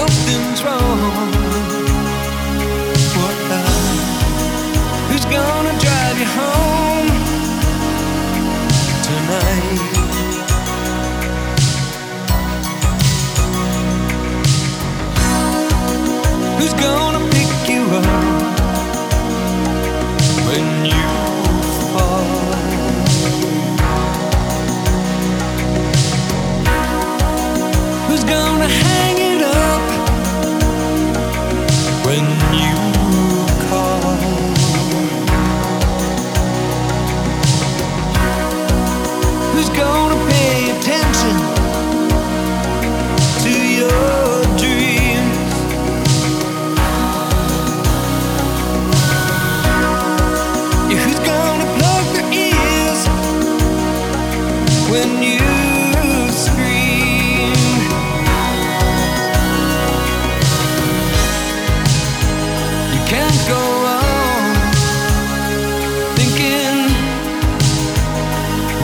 nothing's wrong. What, uh, who's gonna drive you home?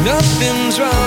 Nothing's wrong.